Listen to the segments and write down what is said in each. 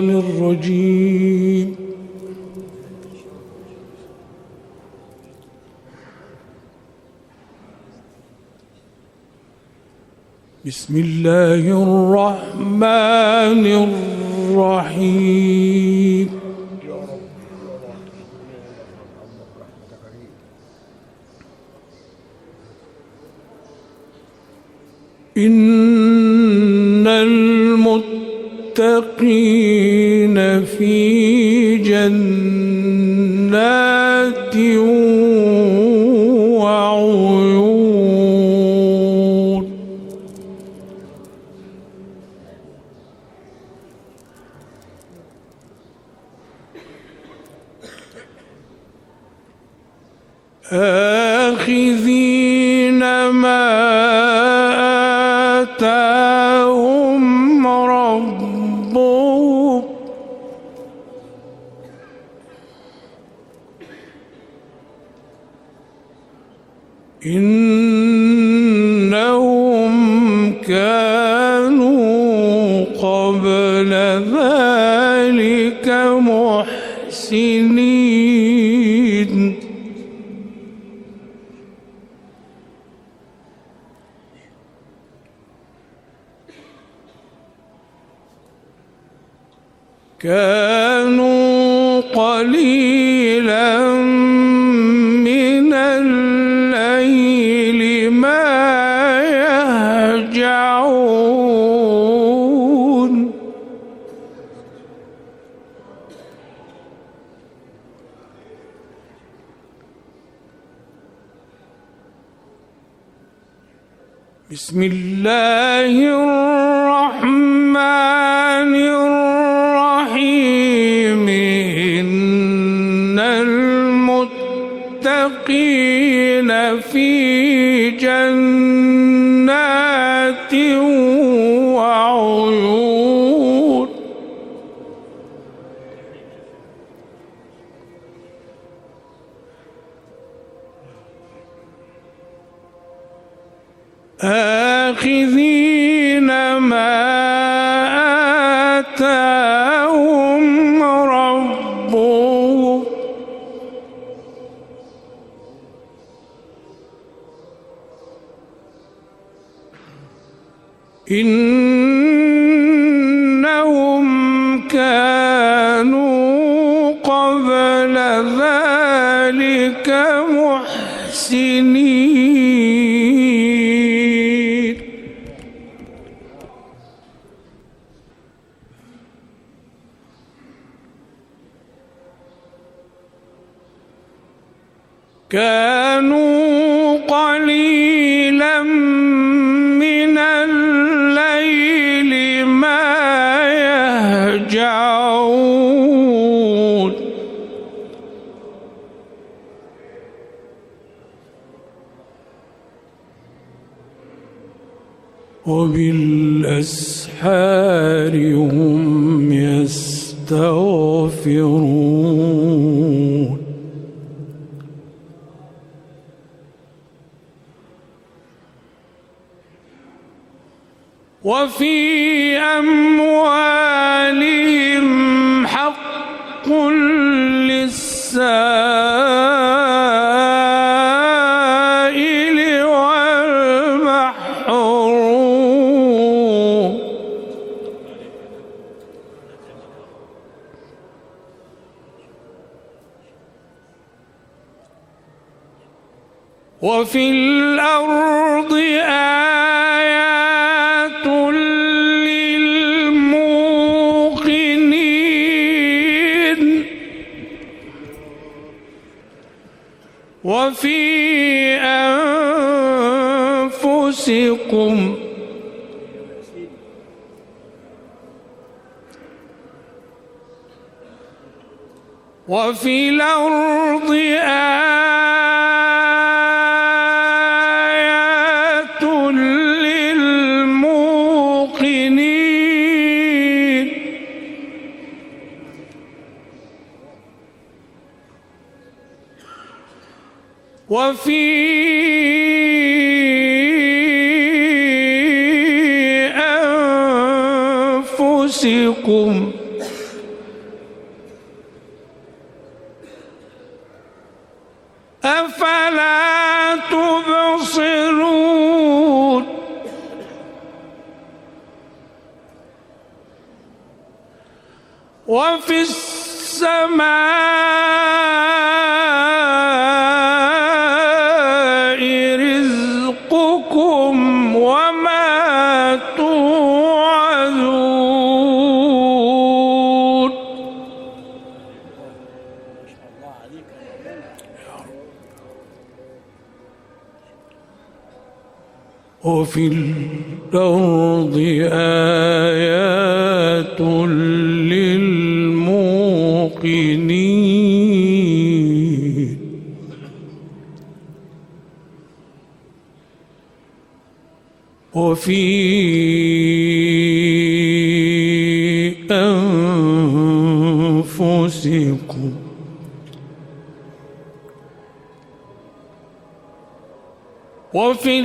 الرجيم. بسم الله الرحمن الرحيم. إن المتقين يَسْمَعُونَ ذلك محسنين. كانوا بسم الله الرحمن الرحيم. إن المتقين في جنات آتاهم ربهم. إنهم كانوا وفي وفي أنفسكم وفي الأرض آيات أنفسكم. أفلا تبصرون؟ وفي السماء وفي الأرض آيات للموقنين. وفي وفي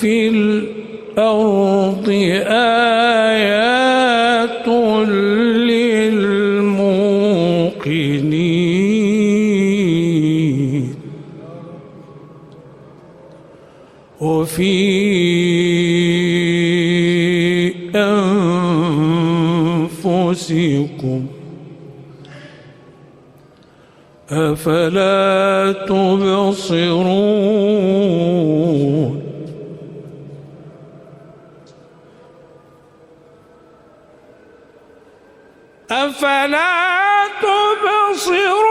وفي الأرض آيات للموقنين. وفي أنفسكم أفلا تبصرون أفلا تبصرون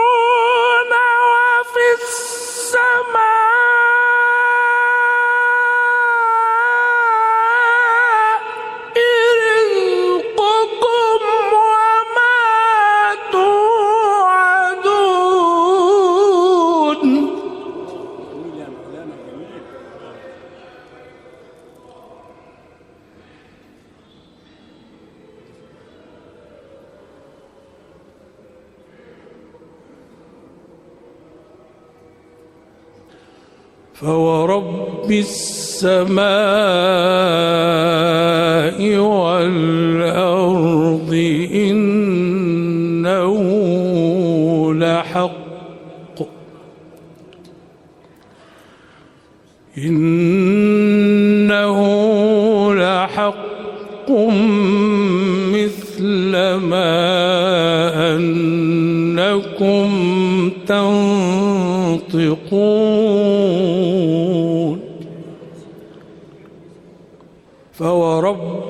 فورب السماء والأرض.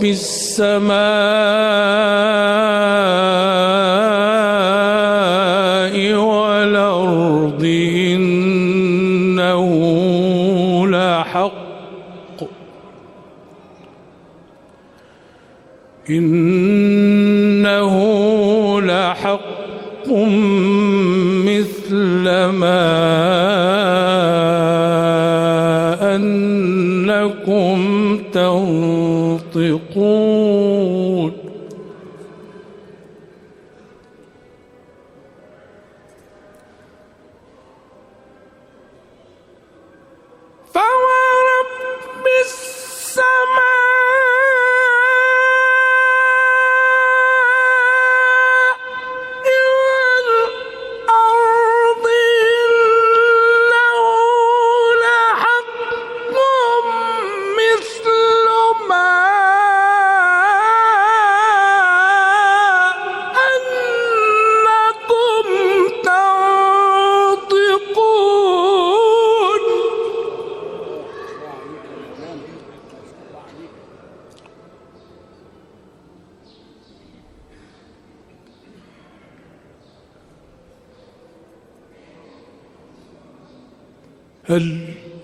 فورب السماء والأرض إنه لحق. إنه هل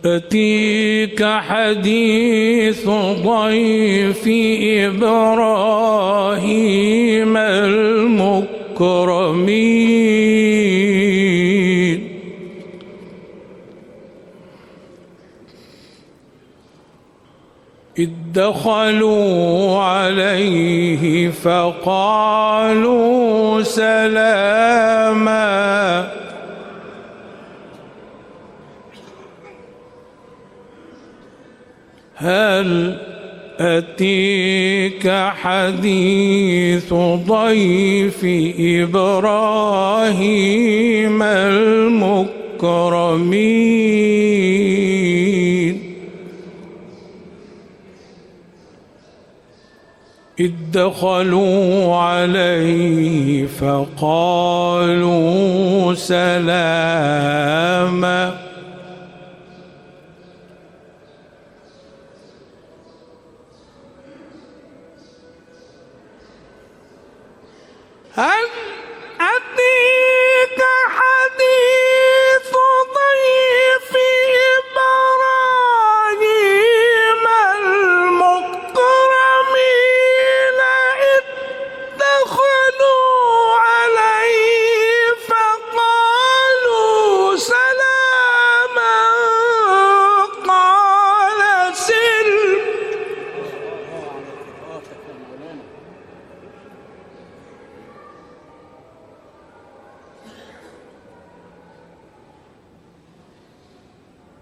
يأتيك حديث ضيف إبراهيم المكرمين؟ إذ دخلوا عليه فقالوا سلاما هل أتيك حديث ضيف إبراهيم المكرمين؟ إذ دخلوا عليه فقالوا سلاما هل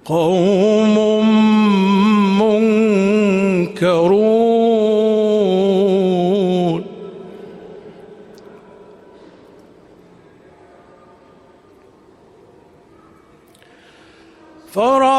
قوم منكرون. فراغ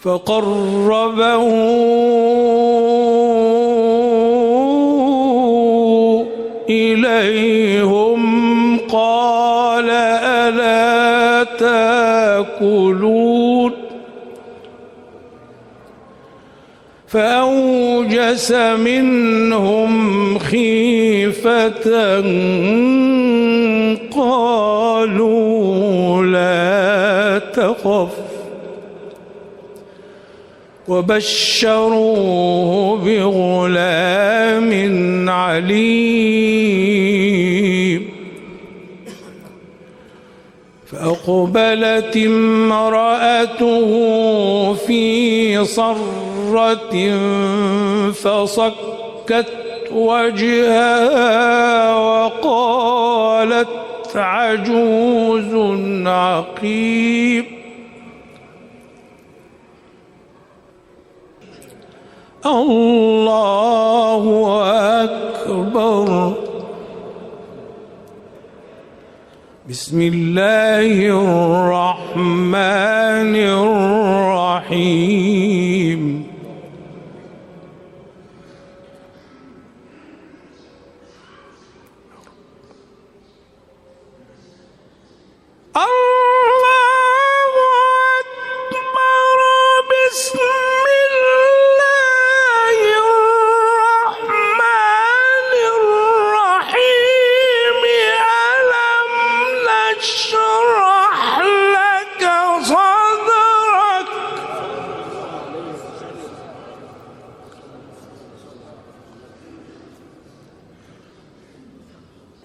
فقربه إليهم قال ألا تأكلون؟ فأوجس منهم خيفة قالوا لا تخف. وبشروه بغلام عليم. فأقبلت امرأته في صرة فصكت وجهها وقالت عجوز عقيم. الله أكبر بسم الله الرحمن الرحيم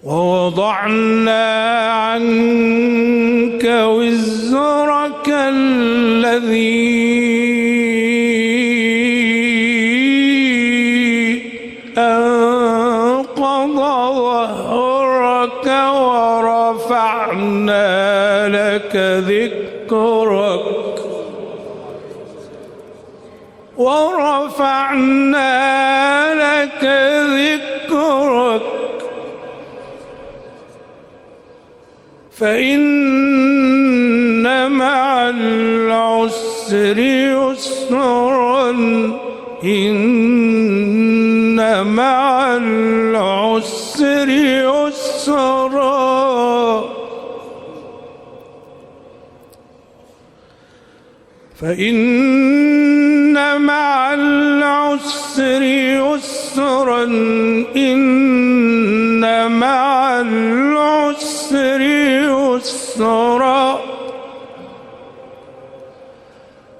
ووضعنا عنك وزرك الذي أنقض ظهرك ورفعنا لك ذكرك. ورفعنا فإن مع العسر يسرا إن مع العسر يسرا. فإن مع العسر يسرا إن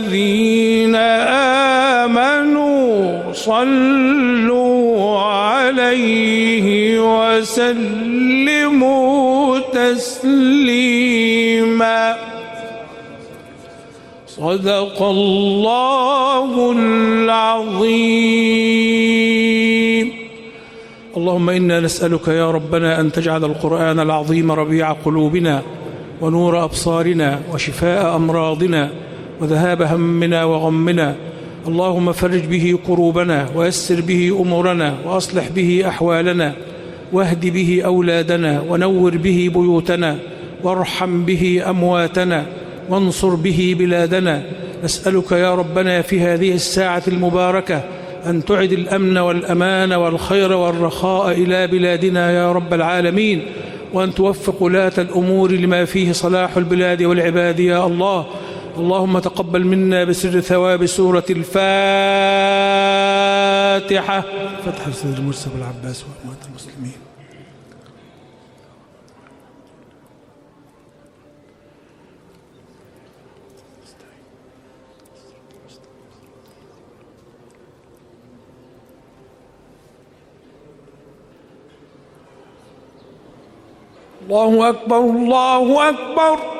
الذين آمنوا صلوا عليه وسلموا تسليما. صدق الله العظيم. اللهم إنا نسألك يا ربنا أن تجعل القرآن العظيم ربيع قلوبنا ونور أبصارنا وشفاء أمراضنا وذهاب همنا وغمنا. اللهم فرج به كروبنا ويسر به أمورنا وأصلح به أحوالنا واهد به أولادنا ونور به بيوتنا وارحم به أمواتنا وانصر به بلادنا. نسألك يا ربنا في هذه الساعة المباركة أن تعد الأمن والأمان والخير والرخاء إلى بلادنا يا رب العالمين وأن توفق ولاة الأمور لما فيه صلاح البلاد والعباد يا الله. اللهم تقبل منا بسر ثواب سورة الفاتحة. فتح سيد مرسى والعباس وأموات المسلمين. الله أكبر الله أكبر.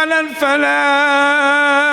على الفلاح.